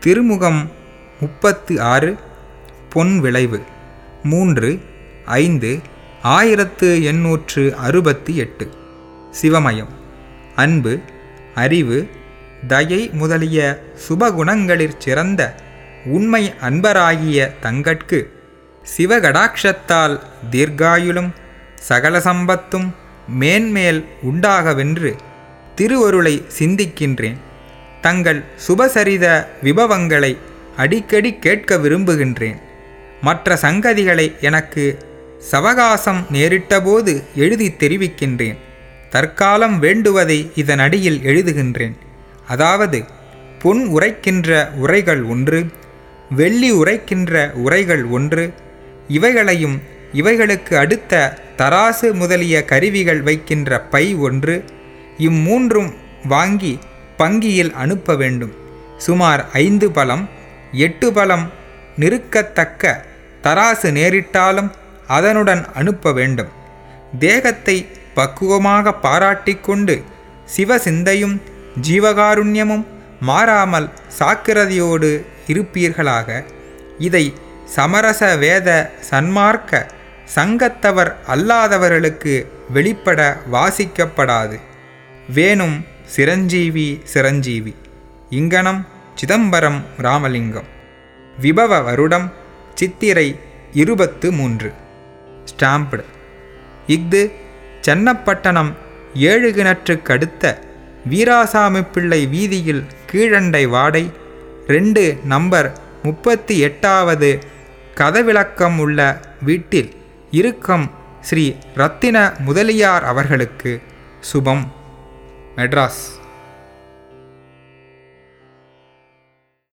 திருமுகம் முப்பத்து ஆறு பொன் விளைவு. மூன்று ஐந்து ஆயிரத்து எண்ணூற்று அறுபத்தி எட்டு. சிவமயம். அன்பு அறிவு தயை முதலிய சுபகுணங்களிற் சிறந்த உண்மை அன்பராகிய தங்கட்கு சிவகடாட்சத்தால் தீர்காயுளும் சகல சம்பத்தும் மேன்மேல் உண்டாகவென்று திருவருளை சிந்திக்கின்றேன். தங்கள் சுபசரித விபவங்களை அடிக்கடி கேட்க விரும்புகின்றேன். மற்ற சங்கதிகளை எனக்கு சவகாசம் நேரிட்டபோது எழுதி தெரிவிக்கின்றேன். தற்காலம் வேண்டுவதை இதன் அடியில் எழுதுகின்றேன். அதாவது பொன் உரைக்கின்ற உரைகள் ஒன்று வெள்ளி உரைக்கின்ற உரைகள் ஒன்று இவைகளையும் இவைகளுக்கு அடுத்த தராசு முதலிய கருவிகள் வைக்கின்ற பை ஒன்று இம்மூன்றும் வாங்கி பங்கியில் அனுப்ப வேண்டும். சுமார் ஐந்து பலம் எட்டு பலம் நிறுக்கத்தக்க தராசு நேரிட்டாலும் அதனுடன் அனுப்ப வேண்டும். தேகத்தை பக்குவமாக பாராட்டிக்கொண்டு சிவசிந்தையும் ஜீவகாருண்யமும் மாறாமல் சாக்கிரதையோடு இருப்பீர்களாக. இதை சமரச வேத சன்மார்க்க சங்கத்தவர் அல்லாதவர்களுக்கு வெளிப்பட வாசிக்கப்படாது. வேணும் சிரஞ்சீவி சிரஞ்சீவி. இங்கனம் சிதம்பரம் ராமலிங்கம். விபவ வருடம் சித்திரை இருபத்து மூன்று ஸ்டாம்ப்டு. இஃது சென்னப்பட்டணம் ஏழு கிணற்றுக்கடுத்த வீராசாமி பிள்ளை வீதியில் கீழண்டை வாடை ரெண்டு நம்பர் முப்பத்தி எட்டாவது கதவிளக்கம் உள்ள வீட்டில் இருக்கும் ஸ்ரீ ரத்தின முதலியார் அவர்களுக்கு சுபம். மெட்ராஸ்